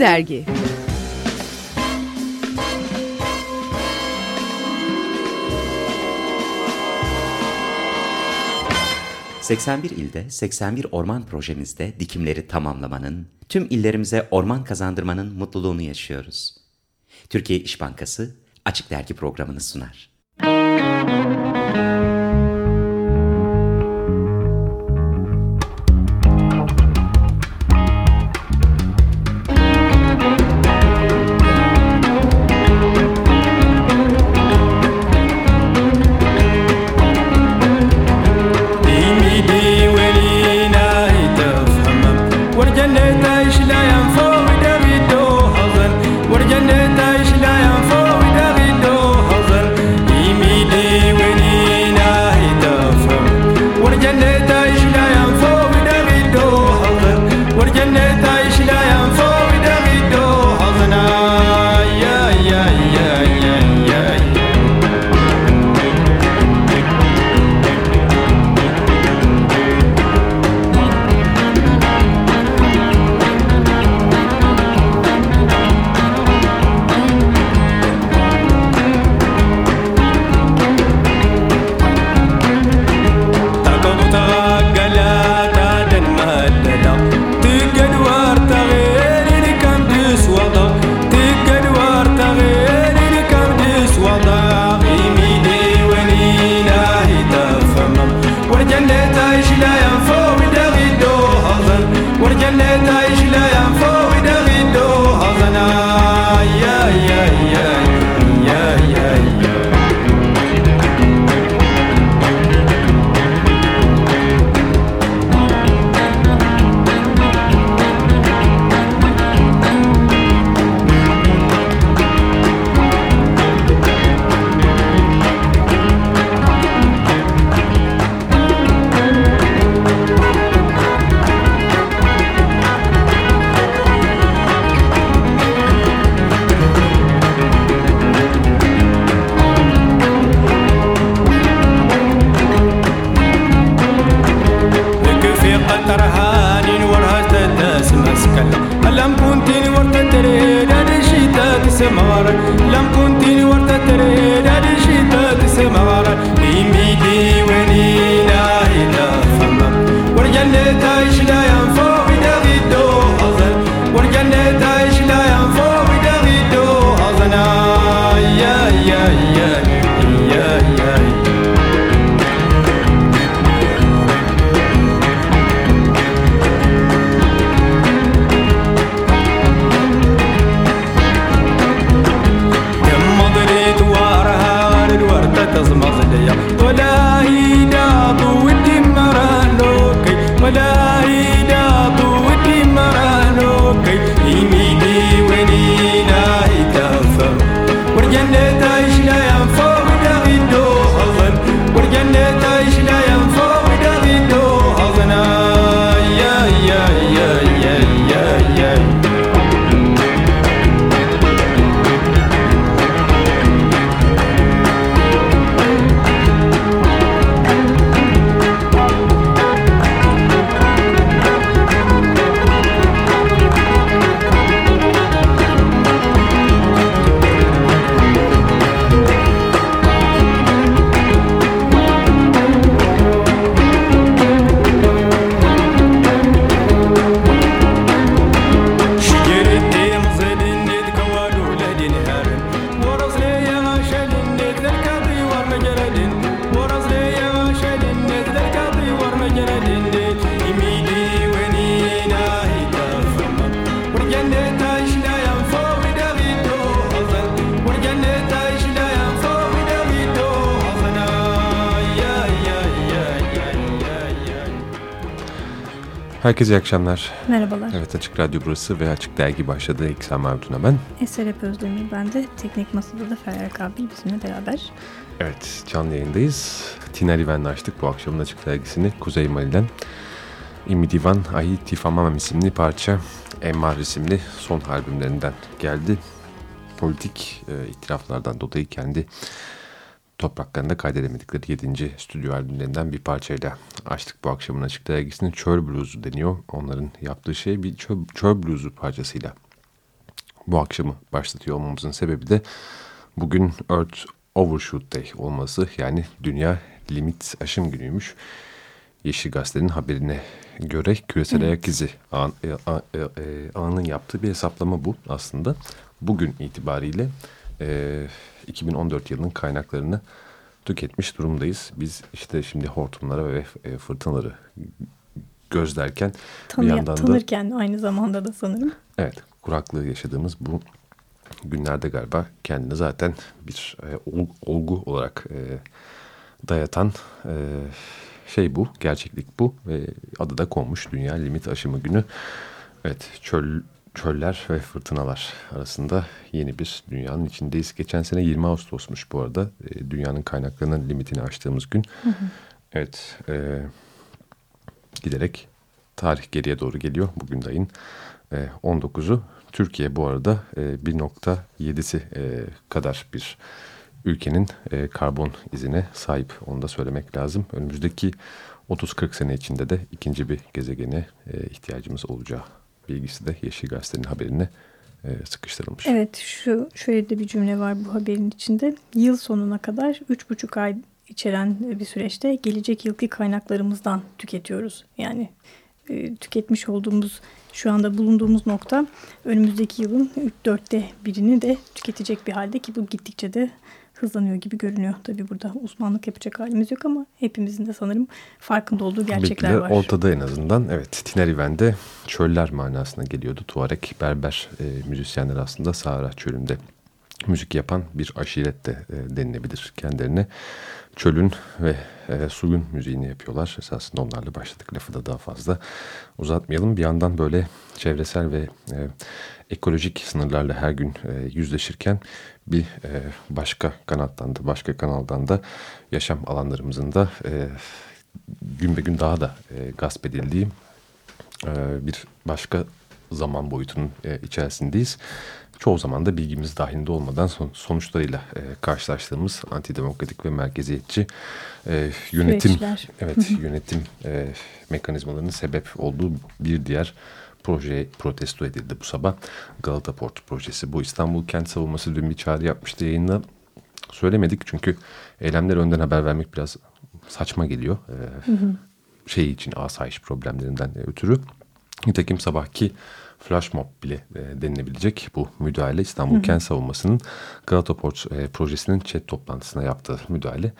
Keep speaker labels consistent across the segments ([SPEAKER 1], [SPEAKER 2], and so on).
[SPEAKER 1] Dergi
[SPEAKER 2] 81 ilde 81 orman projemizde dikimleri tamamlamanın, tüm illerimize orman kazandırmanın mutluluğunu yaşıyoruz. Türkiye İş Bankası Açık Dergi programını sunar.
[SPEAKER 3] Herkese iyi akşamlar.
[SPEAKER 4] Merhabalar.
[SPEAKER 3] Evet Açık Radyo burası ve Açık Dergi başladı. İksan Mavdun'a ben.
[SPEAKER 4] Eser Hep Özdemir ben de. Teknik Masada da Feryal Kabil bizimle beraber.
[SPEAKER 3] Evet canlı yayındayız. Tina Liven'le açtık bu akşamın Açık Dergisi'ni Kuzey Mali'den. İmi Divan Ahi Tifamamam isimli parça Emmar isimli son albümlerinden geldi. Politik e, itiraflardan dolayı kendi topraklarında kaydedemedikleri 7. stüdyo albümlerinden bir parçayla açtık bu akşamın açık dergisini. Çöl Blues'u deniyor. Onların yaptığı şey bir çöl, çöl Blues'u parçasıyla bu akşamı başlatıyor olmamızın sebebi de bugün Earth Overshoot Day olması yani Dünya Limit Aşım Günüymüş. Yeşil Gazete'nin haberine göre küresel evet. ayak izi ağ, e, ağ, e, e, ağının yaptığı bir hesaplama bu aslında. Bugün itibariyle e, 2014 yılının kaynaklarını tüketmiş durumdayız. Biz işte şimdi hortumlara ve e, fırtınaları gözlerken
[SPEAKER 4] Tanı, bir yandan tanırken da, aynı zamanda da sanırım.
[SPEAKER 3] Evet kuraklığı yaşadığımız bu günlerde galiba kendini zaten bir e, olgu olarak e, dayatan e, şey bu, gerçeklik bu ve adı da konmuş Dünya Limit Aşımı Günü. Evet, çöl, çöller ve fırtınalar arasında yeni bir dünyanın içindeyiz. Geçen sene 20 Ağustos'muş bu arada. E, dünyanın kaynaklarının limitini aştığımız gün. Hı hı. Evet, e, giderek tarih geriye doğru geliyor. Bugün ayın e, 19'u. Türkiye bu arada e, 1.7'si e, kadar bir ülkenin e, karbon izine sahip. Onu da söylemek lazım. Önümüzdeki 30-40 sene içinde de ikinci bir gezegene e, ihtiyacımız olacağı bilgisi de Yeşil Gazete'nin haberine e, sıkıştırılmış.
[SPEAKER 4] Evet şu şöyle de bir cümle var bu haberin içinde. Yıl sonuna kadar 3,5 ay içeren bir süreçte gelecek yılki kaynaklarımızdan tüketiyoruz. Yani e, tüketmiş olduğumuz şu anda bulunduğumuz nokta önümüzdeki yılın 3-4'te birini de tüketecek bir halde ki bu gittikçe de hızlanıyor gibi görünüyor. Tabii burada uzmanlık yapacak halimiz yok ama hepimizin de sanırım farkında olduğu gerçekler var.
[SPEAKER 3] ortada en azından. Evet Tineriven'de çöller manasına geliyordu. Tuareg berber e, müzisyenler aslında Sahara çölünde müzik yapan bir aşiret de e, denilebilir kendilerine. Çölün ve e, suyun müziğini yapıyorlar. Esasında onlarla başladık lafı da daha fazla uzatmayalım. Bir yandan böyle çevresel ve e, ekolojik sınırlarla her gün e, yüzleşirken bir e, başka kanattan da başka kanaldan da yaşam alanlarımızın da e, gün be gün daha da e, gasp edildiği e, bir başka zaman boyutunun e, içerisindeyiz. Çoğu zaman da bilgimiz dahilinde olmadan son, sonuçlarıyla e, karşılaştığımız antidemokratik ve merkeziyetçi e, yönetim Süreçler. evet yönetim e, mekanizmalarının sebep olduğu bir diğer proje protesto edildi bu sabah. Galata Port projesi. Bu İstanbul Kent Savunması dün bir çağrı yapmıştı yayında. Söylemedik çünkü eylemler önden haber vermek biraz saçma geliyor. Ee, hı hı. Şey için asayiş problemlerinden ötürü. Nitekim sabahki flash mob bile e, denilebilecek bu müdahale İstanbul hı hı. Kent Savunması'nın Galata Port e, projesinin chat toplantısına yaptığı müdahale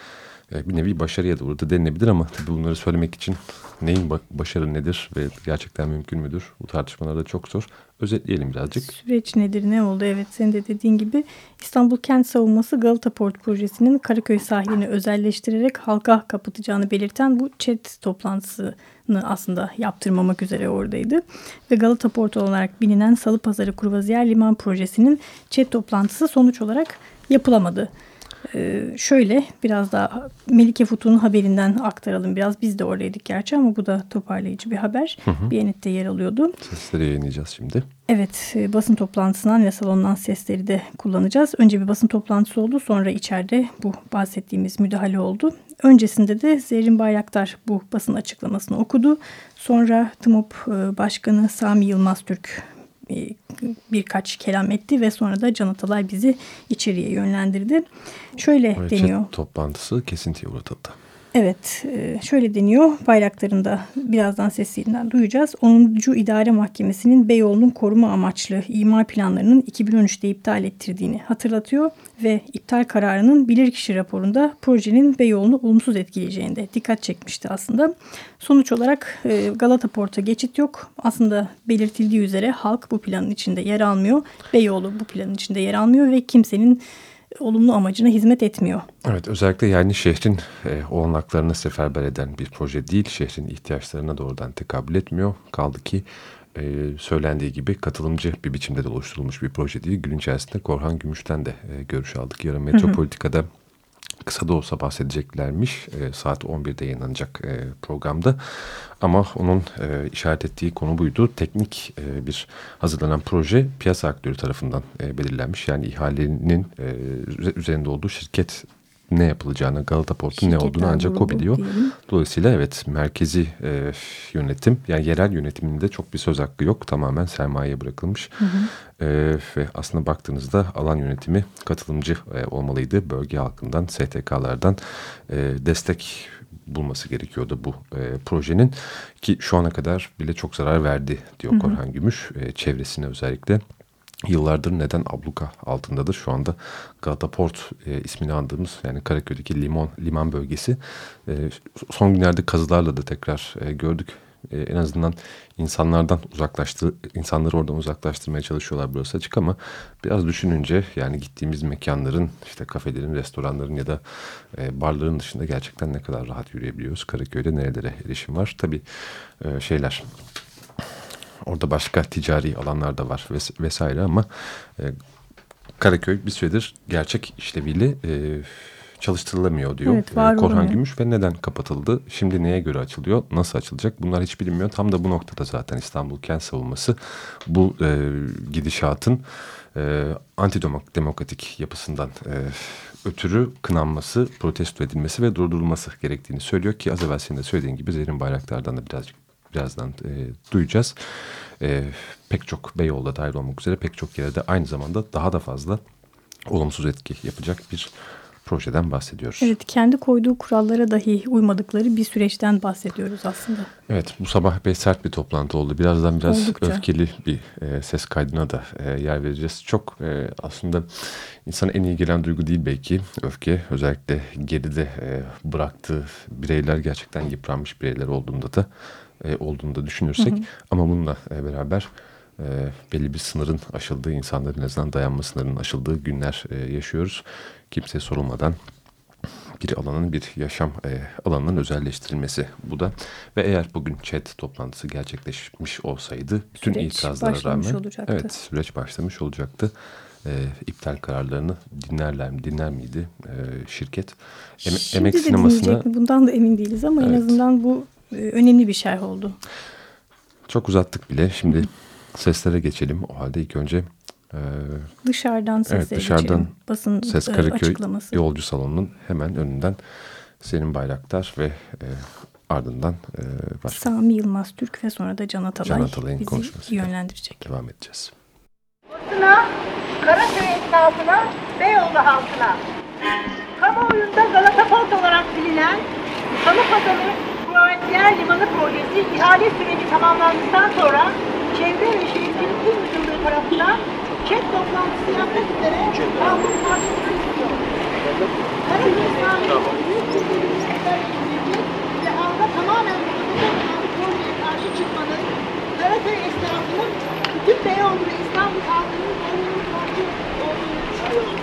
[SPEAKER 3] bir nevi başarıya doğru denilebilir ama tabii bunları söylemek için neyin başarı nedir ve gerçekten mümkün müdür? Bu tartışmalarda çok zor. Özetleyelim birazcık.
[SPEAKER 4] Süreç nedir, ne oldu? Evet senin de dediğin gibi İstanbul Kent Savunması Galata Port projesinin Karaköy sahilini özelleştirerek halka kapatacağını belirten bu chat toplantısını aslında yaptırmamak üzere oradaydı. Ve Galata Port olarak bilinen Salı Pazarı Kurvaziyer Liman projesinin chat toplantısı sonuç olarak yapılamadı. Ee, şöyle biraz daha Melike Futu'nun haberinden aktaralım biraz. Biz de oradaydık gerçi ama bu da toparlayıcı bir haber. Hı yer alıyordu.
[SPEAKER 3] Sesleri yayınlayacağız şimdi.
[SPEAKER 4] Evet e, basın toplantısından ve salondan sesleri de kullanacağız. Önce bir basın toplantısı oldu sonra içeride bu bahsettiğimiz müdahale oldu. Öncesinde de Zerrin Bayraktar bu basın açıklamasını okudu. Sonra TMOP e, Başkanı Sami Yılmaz Türk birkaç kelam etti ve sonra da Can Atalay bizi içeriye yönlendirdi. Şöyle evet, deniyor.
[SPEAKER 3] Toplantısı kesintiye uğratıldı.
[SPEAKER 4] Evet e, şöyle deniyor bayraklarında birazdan sesinden duyacağız. 10. İdare Mahkemesi'nin Beyoğlu'nun koruma amaçlı imar planlarının 2013'te iptal ettirdiğini hatırlatıyor ve iptal kararının bilirkişi raporunda projenin Beyoğlu'nu olumsuz etkileyeceğine de dikkat çekmişti aslında. Sonuç olarak e, Galata Port'a geçit yok. Aslında belirtildiği üzere halk bu planın içinde yer almıyor. Beyoğlu bu planın içinde yer almıyor ve kimsenin olumlu amacına hizmet etmiyor.
[SPEAKER 3] Evet özellikle yani şehrin e, olanaklarını seferber eden bir proje değil. Şehrin ihtiyaçlarına doğrudan tekabül etmiyor. Kaldı ki e, söylendiği gibi katılımcı bir biçimde de oluşturulmuş bir proje değil. Gün içerisinde Korhan Gümüş'ten de e, görüş aldık. Yarın Metropolitika'da kısa da olsa bahsedeceklermiş. E, saat 11'de yayınlanacak e, programda. Ama onun e, işaret ettiği konu buydu. Teknik e, bir hazırlanan proje piyasa aktörü tarafından e, belirlenmiş. Yani ihalenin e, üzerinde olduğu şirket ne yapılacağını, Galata Port'un ne olduğunu ancak o biliyor. Diyelim. Dolayısıyla evet merkezi e, yönetim yani yerel yönetiminde çok bir söz hakkı yok. Tamamen sermayeye bırakılmış. Hı hı. E, ve aslında baktığınızda alan yönetimi katılımcı e, olmalıydı. Bölge halkından, STK'lardan e, destek bulması gerekiyordu bu e, projenin ki şu ana kadar bile çok zarar verdi diyor hı hı. Korhan Gümüş e, çevresine özellikle yıllardır neden abluka altındadır. Şu anda Galata Port e, ismini andığımız yani Karaköy'deki limon liman bölgesi e, son günlerde kazılarla da tekrar e, gördük. E, en azından insanlardan uzaklaştı, insanları oradan uzaklaştırmaya çalışıyorlar burası açık ama biraz düşününce yani gittiğimiz mekanların işte kafelerin, restoranların ya da e, barların dışında gerçekten ne kadar rahat yürüyebiliyoruz. Karaköy'de nerelere erişim var? Tabii e, şeyler Orada başka ticari alanlar da var ves vesaire ama e, Karaköy bir süredir gerçek işleviyle e, çalıştırılamıyor diyor evet, e, Korhan Gümüş ve neden kapatıldı? Şimdi neye göre açılıyor? Nasıl açılacak? Bunlar hiç bilinmiyor. Tam da bu noktada zaten İstanbul Kent Savunması bu e, gidişatın e, antidemokratik yapısından e, ötürü kınanması, protesto edilmesi ve durdurulması gerektiğini söylüyor ki az evvel senin de söylediğin gibi Zerrin Bayraktar'dan da birazcık birazdan e, duyacağız. E, pek çok Beyoğlu'da dahil olmak üzere pek çok yerde aynı zamanda daha da fazla olumsuz etki yapacak bir projeden bahsediyoruz.
[SPEAKER 4] Evet kendi koyduğu kurallara dahi uymadıkları bir süreçten bahsediyoruz aslında.
[SPEAKER 3] Evet bu sabah bir sert bir toplantı oldu. Birazdan biraz Oldukça. öfkeli bir e, ses kaydına da e, yer vereceğiz. Çok e, aslında insana en iyi gelen duygu değil belki öfke. Özellikle geride e, bıraktığı bireyler gerçekten yıpranmış bireyler olduğunda da e, olduğunu da düşünürsek. Hı hı. Ama bununla e, beraber e, belli bir sınırın aşıldığı, insanların en azından dayanma sınırının aşıldığı günler e, yaşıyoruz. Kimseye sorulmadan bir alanın bir yaşam e, alanının özelleştirilmesi bu da. Ve eğer bugün chat toplantısı gerçekleşmiş olsaydı bütün süreç itirazlara rağmen olacaktı. evet süreç başlamış olacaktı. E, iptal kararlarını dinlerler mi dinler miydi e, şirket?
[SPEAKER 4] Em Şimdi emek de sinemasına bundan da emin değiliz ama evet. en azından bu önemli bir şey oldu.
[SPEAKER 3] Çok uzattık bile. Şimdi seslere geçelim. O halde ilk önce
[SPEAKER 4] e, dışarıdan seslere evet, dışarıdan geçelim. Basın Ses
[SPEAKER 3] e, Karaköy açıklaması. yolcu salonunun hemen önünden Senin Bayraktar ve e, ardından e,
[SPEAKER 4] başka. Sami Yılmaz Türk ve sonra da Can Atalay, Can Atalay'ın bizi konuşması yönlendirecek.
[SPEAKER 3] Devam edeceğiz.
[SPEAKER 1] Basına, Karaköy esnafına, Beyoğlu halkına, kamuoyunda Galata Port olarak bilinen Salı Pazarı Yer Limanı projesi ihale süreci tamamlandıktan sonra Çevre ve Şehircilik İl Müdürlüğü tarafından chat toplantısı yapmak üzere kanun karşısına büyük bir bölümünü ve anda tamamen bu projeye karşı çıkmanın Karaköy esnafının bütün Beyoğlu ve İstanbul halkının konunun karşı olduğunu düşünüyoruz.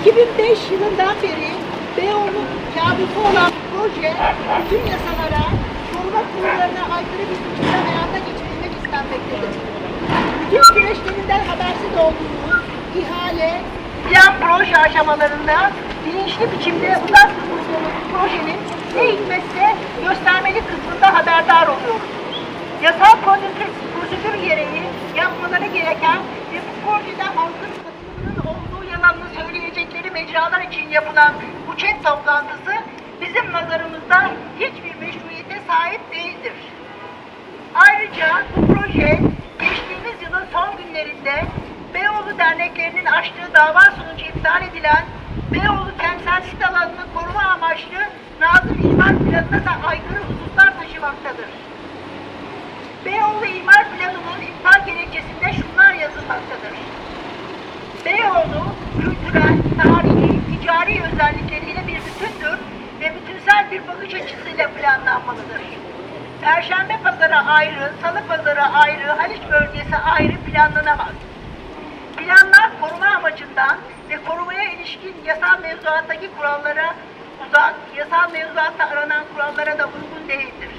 [SPEAKER 1] 2005 yılından beri Beyoğlu kabusu olan proje bütün yasalara, koruma kurullarına aykırı bir biçimde hayata geçirilmek istenmektedir. Bütün süreçlerinden habersiz olduğumuz ihale, plan proje aşamalarında bilinçli biçimde uzak tutulduğumuz projenin ne hikmetse göstermeli kısmında haberdar oluyoruz. Yasal prosedür, prosedür gereği yapmaları gereken ve bu projede halkın katılımının olduğu yalanını söyleyecekleri mecralar için yapılan chat toplantısı bizim nazarımızda hiçbir meşruiyete sahip değildir. Ayrıca bu proje geçtiğimiz yılın son günlerinde Beyoğlu derneklerinin açtığı dava sonucu iptal edilen Beyoğlu kentsel sit alanını koruma amaçlı Nazım İmar Planı'na da aykırı hususlar taşımaktadır. Beyoğlu İmar Planı'nın iptal gerekçesinde şunlar yazılmaktadır. Beyoğlu kültürel, tarihi, ticari özellikleriyle bir bütündür ve bütünsel bir bakış açısıyla planlanmalıdır. Perşembe pazarı ayrı, salı pazarı ayrı, Haliç bölgesi ayrı planlanamaz. Planlar koruma amacından ve korumaya ilişkin yasal mevzuattaki kurallara uzak, yasal mevzuatta aranan kurallara da uygun değildir.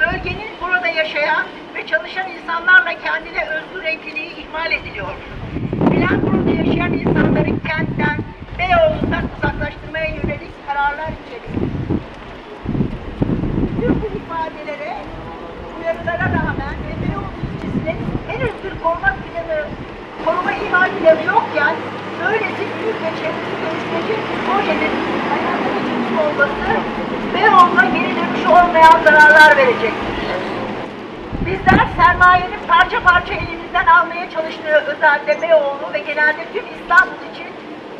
[SPEAKER 1] Bölgenin burada yaşayan ve çalışan insanlarla kendine özgür renkliliği ihmal ediliyor. Plan burada yaşayan insanların kentten, Beyoğlu'ndan uzaklaştırmaya yönelik kararlar içeriyor. Tüm bu ifadelere, uyarılara rağmen ve ilçesinin henüz bir koruma planı, koruma imar planı yokken böylesi büyük ve çevresi dönüştürücü projenin hayata geçirilmiş olması Beyoğlu'na geri dönüşü olmayan zararlar verecektir. Bizler sermayenin parça parça elimizden almaya çalıştığı özellikle Beyoğlu ve genelde tüm İstanbul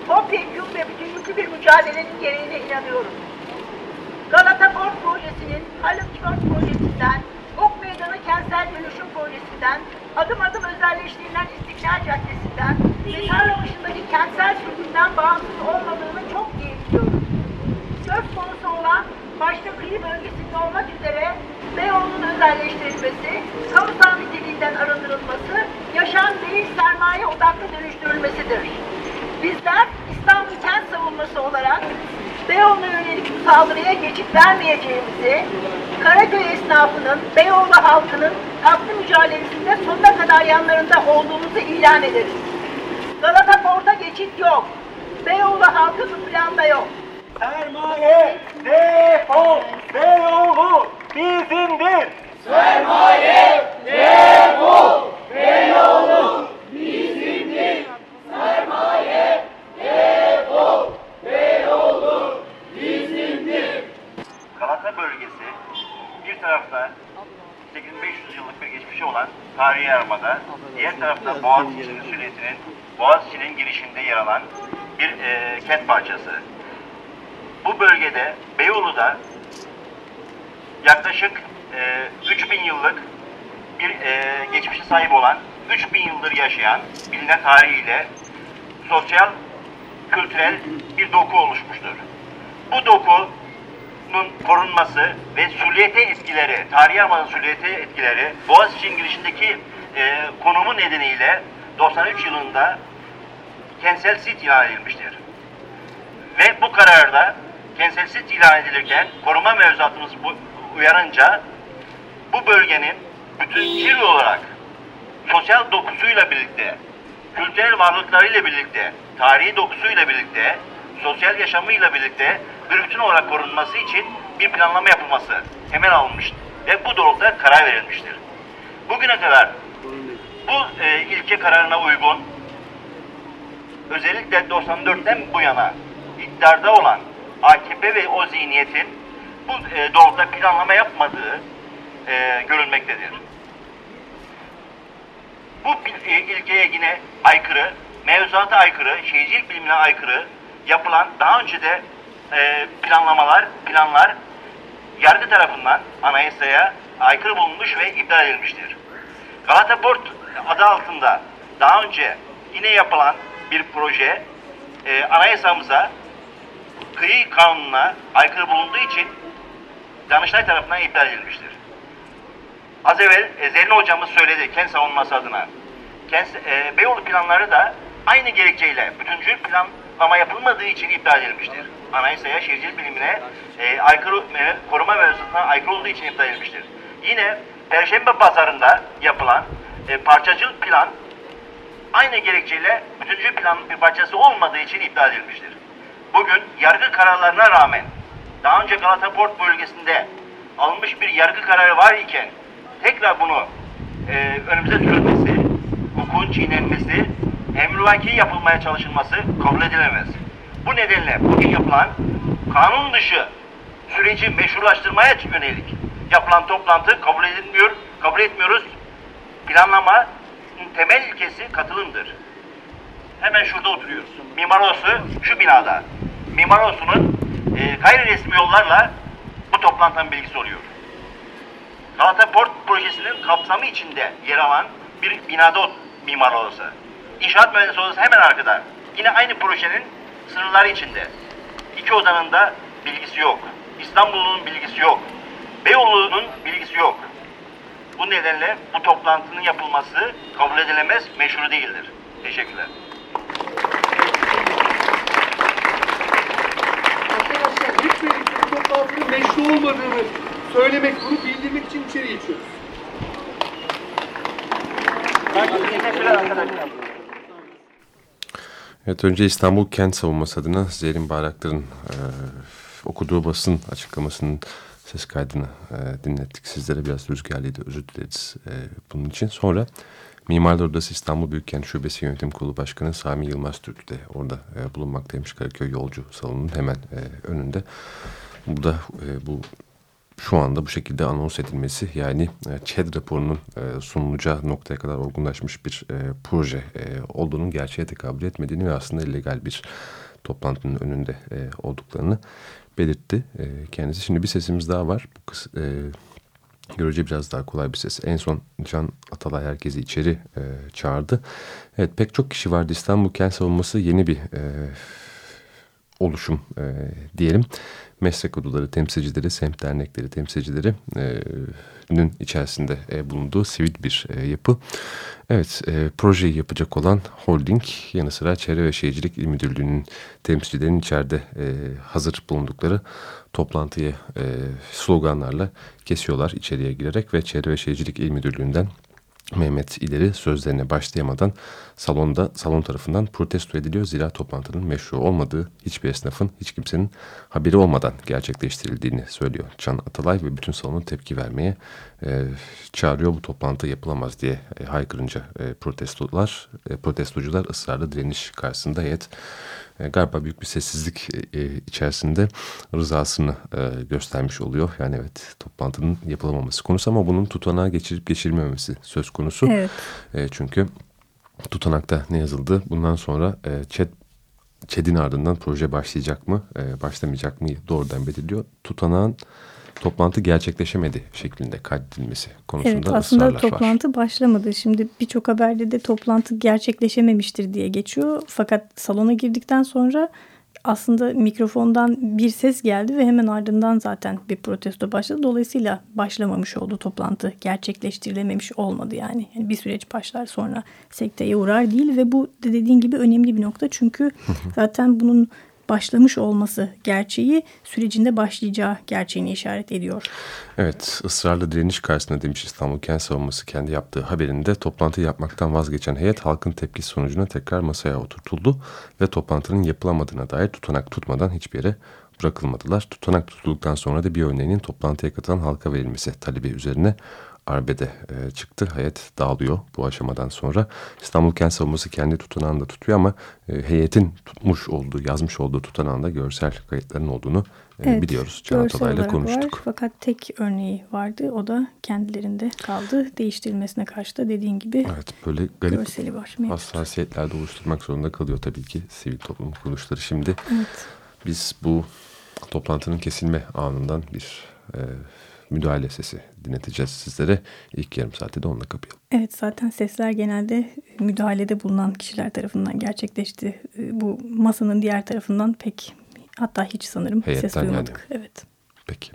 [SPEAKER 1] için topyekun ve bütünlüklü bir mücadelenin gereğine inanıyoruz. Galata Port Projesi'nin Haluk Port Projesi'nden, Ok Meydanı Kentsel Dönüşüm Projesi'nden, adım adım özelleştirilen İstiklal Caddesi'nden ve Tarlabaşı'ndaki kentsel sürgünden bağımsız olmadığını çok iyi biliyoruz. Söz konusu olan başta kıyı bölgesinde olmak üzere Beyoğlu'nun özelleştirilmesi, kamusal niteliğinden arındırılması, yaşam değil sermaye odaklı dönüştürülmesidir. Bizler İstanbul kent savunması olarak Beyoğlu'na yönelik bu saldırıya geçit vermeyeceğimizi, Karaköy esnafının, Beyoğlu halkının haklı mücadelesinde sonuna kadar yanlarında olduğumuzu ilan ederiz. Galata Port'a geçit yok. Beyoğlu halkı bu planda yok.
[SPEAKER 5] Sermaye defol, Beyoğlu bizimdir.
[SPEAKER 6] Bölgesi bir tarafta 8500 yıllık bir geçmişi olan tarihi yarımada, diğer tarafta Boğaziçi Müsüliyeti'nin Boğaziçi'nin girişinde yer alan bir e, kent parçası. Bu bölgede Beyoğlu'da yaklaşık e, 3000 yıllık bir e, geçmişe sahip olan, 3000 yıldır yaşayan bilinen tarihiyle sosyal, kültürel bir doku oluşmuştur. Bu dokunun korunması ve süliyete etkileri, tarihi Yarımada'nın süliyete etkileri Boğaziçi'nin girişindeki e, konumu nedeniyle 93 yılında kentsel sit ilan edilmiştir. Ve bu kararda kentsel sit ilan edilirken koruma mevzuatımız bu, uyarınca bu bölgenin bütüncül olarak sosyal dokusuyla birlikte, kültürel varlıklarıyla birlikte, tarihi dokusuyla birlikte, sosyal yaşamıyla birlikte bir bütün olarak korunması için bir planlama yapılması temel alınmıştır. Ve bu doğrultuda karar verilmiştir. Bugüne kadar bu e, ilke kararına uygun özellikle 94'ten bu yana iktidarda olan AKP ve o zihniyetin bu e, doğrultuda planlama yapmadığı e, görülmektedir. Bu e, ilkeye yine aykırı, mevzuata aykırı, şehircilik bilimine aykırı yapılan daha önce de e, planlamalar, planlar yargı tarafından anayasaya aykırı bulunmuş ve iptal edilmiştir. Galata Port adı altında daha önce yine yapılan bir proje e, anayasamıza kıyı kanununa aykırı bulunduğu için Danıştay tarafından iptal edilmiştir. Az evvel e, Zerrin hocamız söyledi kent savunması adına. Kent, e, Beyoğlu planları da aynı gerekçeyle bütüncül planlama yapılmadığı için iptal edilmiştir. Anayasaya, şehircilik bilimine e, aykırı, e, koruma mevzusuna aykırı olduğu için iptal edilmiştir. Yine Perşembe Pazarı'nda yapılan e, parçacıl plan aynı gerekçeyle bütüncül planın bir parçası olmadığı için iptal edilmiştir. Bugün yargı kararlarına rağmen daha önce Galata Port bölgesinde alınmış bir yargı kararı var iken tekrar bunu e, önümüze sürülmesi, hukukun çiğnenmesi, emrivaki yapılmaya çalışılması kabul edilemez. Bu nedenle bugün yapılan kanun dışı süreci meşrulaştırmaya yönelik yapılan toplantı kabul edilmiyor, kabul etmiyoruz. Planlama temel ilkesi katılımdır. Hemen şurada oturuyoruz. Mimar Odası şu binada. Mimar Odası'nın e, gayri resmi yollarla bu toplantının bilgisi oluyor. Galata Port projesinin kapsamı içinde yer alan bir binada mimar odası. İnşaat mühendisi odası hemen arkada. Yine aynı projenin sınırları içinde. İki odanın da bilgisi yok. İstanbul'un bilgisi yok. Beyoğlu'nun bilgisi yok. Bu nedenle bu toplantının yapılması kabul edilemez, meşru değildir. Teşekkürler.
[SPEAKER 7] Arkadaşlar lütfen bu toplantının meşru olmadığını söylemek, bunu bildirmek için içeri geçiyoruz.
[SPEAKER 6] Teşekkürler arkadaşlar.
[SPEAKER 3] Evet önce İstanbul Kent Savunması adına Zerrin Bayraktar'ın e, okuduğu basın açıklamasının ses kaydını e, dinlettik sizlere. Biraz rüzgarlıydı özür dileriz e, bunun için. Sonra Mimarlar Odası İstanbul Büyükkent Şubesi Yönetim Kurulu Başkanı Sami Yılmaz Türk de orada e, bulunmaktaymış Karaköy Yolcu Salonu'nun hemen e, önünde. Burada e, bu şu anda bu şekilde anons edilmesi yani e, ÇED raporunun e, sunulacağı noktaya kadar olgunlaşmış bir e, proje olduğunun gerçeğe tekabül etmediğini ve aslında illegal bir toplantının önünde olduklarını belirtti kendisi. Şimdi bir sesimiz daha var. Bu kız, e, görece biraz daha kolay bir ses. En son Can Atalay herkesi içeri çağırdı. Evet pek çok kişi vardı. İstanbul Kent Savunması yeni bir oluşum diyelim meslek odaları temsilcileri, semt dernekleri temsilcilerinin içerisinde e, bulunduğu sivil bir e, yapı. Evet, e, projeyi yapacak olan holding yanı sıra Çevre ve Şehircilik İl Müdürlüğü'nün temsilcilerinin içeride e, hazır bulundukları toplantıyı e, sloganlarla kesiyorlar içeriye girerek ve Çevre ve Şehircilik İl Müdürlüğü'nden Mehmet İleri sözlerine başlayamadan salonda salon tarafından protesto ediliyor. Zira toplantının meşru olmadığı hiçbir esnafın hiç kimsenin haberi olmadan gerçekleştirildiğini söylüyor Can Atalay ve bütün salonun tepki vermeye e, çağırıyor. Bu toplantı yapılamaz diye e, haykırınca e, protestolar, e, protestocular ısrarlı direniş karşısında heyet e, galiba büyük bir sessizlik e, e, içerisinde rızasını e, göstermiş oluyor. Yani evet toplantının yapılamaması konusu ama bunun tutanağa geçirip geçirilmemesi söz konusu.
[SPEAKER 4] Evet.
[SPEAKER 3] E, çünkü tutanakta ne yazıldı? Bundan sonra e, ÇED ÇED'in ardından proje başlayacak mı, e, başlamayacak mı doğrudan belirliyor. Tutanağın toplantı gerçekleşemedi şeklinde kaydedilmesi konusunda
[SPEAKER 4] evet, aslında
[SPEAKER 3] ısrarlar
[SPEAKER 4] toplantı
[SPEAKER 3] var.
[SPEAKER 4] başlamadı. Şimdi birçok haberde de toplantı gerçekleşememiştir diye geçiyor. Fakat salona girdikten sonra aslında mikrofondan bir ses geldi ve hemen ardından zaten bir protesto başladı. Dolayısıyla başlamamış oldu toplantı. Gerçekleştirilememiş olmadı yani. yani bir süreç başlar sonra sekteye uğrar değil ve bu dediğin gibi önemli bir nokta. Çünkü zaten bunun başlamış olması gerçeği sürecinde başlayacağı gerçeğini işaret ediyor.
[SPEAKER 3] Evet ısrarlı direniş karşısında demiş İstanbul Kent Savunması kendi yaptığı haberinde toplantı yapmaktan vazgeçen heyet halkın tepkisi sonucuna tekrar masaya oturtuldu ve toplantının yapılamadığına dair tutanak tutmadan hiçbir yere bırakılmadılar. Tutanak tutulduktan sonra da bir örneğinin toplantıya katılan halka verilmesi talebi üzerine arbede e, çıktı. Hayat dağılıyor bu aşamadan sonra. İstanbul Kent Savunması kendi tutanağını da tutuyor ama e, heyetin tutmuş olduğu, yazmış olduğu tutanağında görsel kayıtların olduğunu e, evet, biliyoruz. Can Atalay'la konuştuk.
[SPEAKER 4] Var, fakat tek örneği vardı. O da kendilerinde kaldı. Değiştirilmesine karşı da dediğin gibi
[SPEAKER 3] evet, böyle garip
[SPEAKER 4] görseli var.
[SPEAKER 3] Hassasiyetlerde oluşturmak zorunda kalıyor tabii ki sivil toplum kuruluşları. Şimdi
[SPEAKER 4] evet.
[SPEAKER 3] biz bu toplantının kesilme anından bir e, müdahale sesi dinleteceğiz sizlere. İlk yarım saatte de onunla kapayalım.
[SPEAKER 4] Evet zaten sesler genelde müdahalede bulunan kişiler tarafından gerçekleşti. Bu masanın diğer tarafından pek hatta hiç sanırım
[SPEAKER 3] Heyetten
[SPEAKER 4] ses duymadık.
[SPEAKER 3] Yani.
[SPEAKER 4] Evet.
[SPEAKER 3] Peki.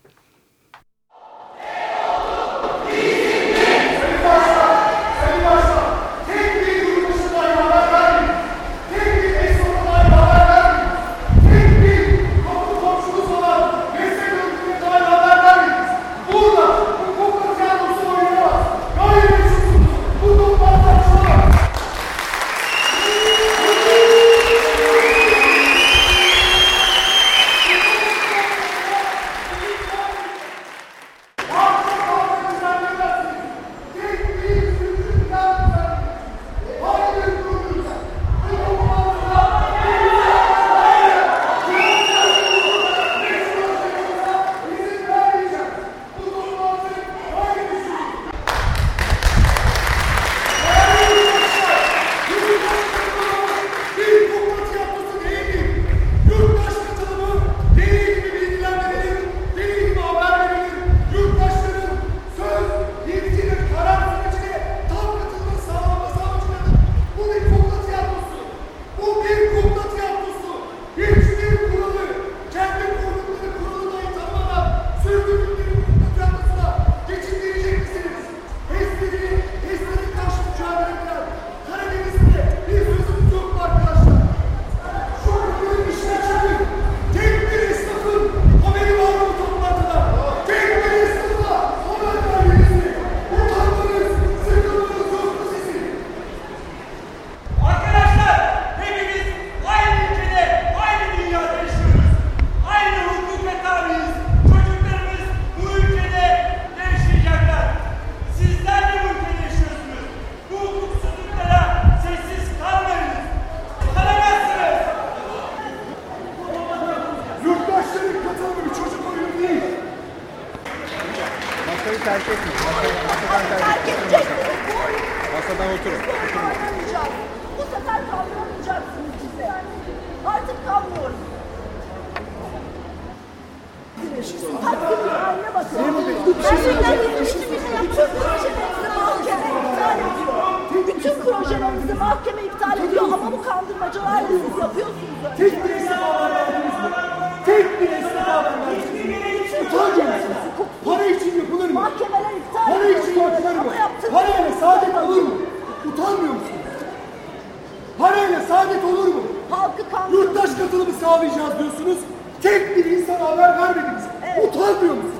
[SPEAKER 7] Sağlayacağız diyorsunuz. Tek bir insana haber vermediniz. Utanmıyor musunuz?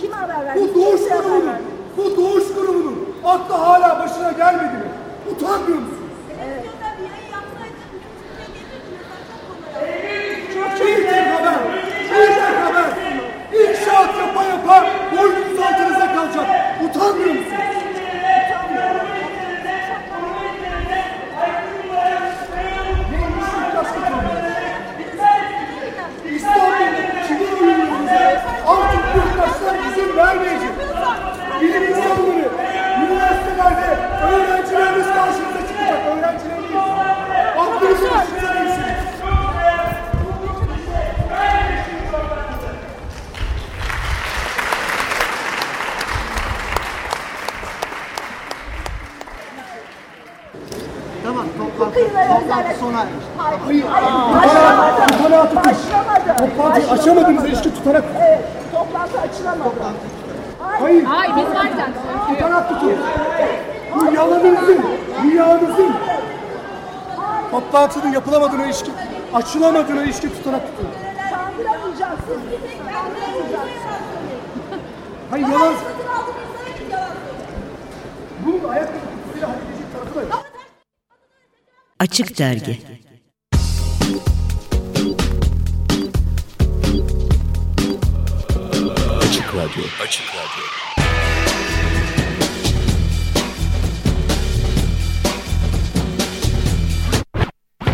[SPEAKER 1] Kime haber verdiniz?
[SPEAKER 7] Bu doğuş
[SPEAKER 1] Kimseye haber
[SPEAKER 7] kurumunun,
[SPEAKER 1] vermediniz.
[SPEAKER 7] bu doğuş kurumunun aklı hala başına gelmedi mi? Utanmıyor musunuz? Bir tek haber, bir tek haber. İnşaat yapa yapa boynunuz altınıza kalacak. Utanmıyor musunuz? İzin vermeyecek. Bilim insanları, üniversitelerde öğrencilerimiz karşınıza çıkacak. Öğrencilerimiz. Aklınızı başınıza değilsin.
[SPEAKER 1] Tamam, toplantı, toplantı sona ermiş. Hayır, hayır,
[SPEAKER 7] Tutanağı tutun.
[SPEAKER 1] başlamadı.
[SPEAKER 7] Toplantıyı açamadığınız ilişki tutanak.
[SPEAKER 1] Evet, toplantı açılamadı.
[SPEAKER 7] Hayır. Hayır biz varken. Tutanak tutun. Bu yalanınızın, rüyanızın toplantının yapılamadığına ilişkin, açılamadığına ilişkin tutanak tutun.
[SPEAKER 1] Kandıramayacaksınız. Kandıramayacaksınız.
[SPEAKER 7] Hayır yalan. Bunun ayakta tutusuyla halledecek tarafı da yok.
[SPEAKER 8] Açık Dergi
[SPEAKER 9] Radyo. Açık Radyo.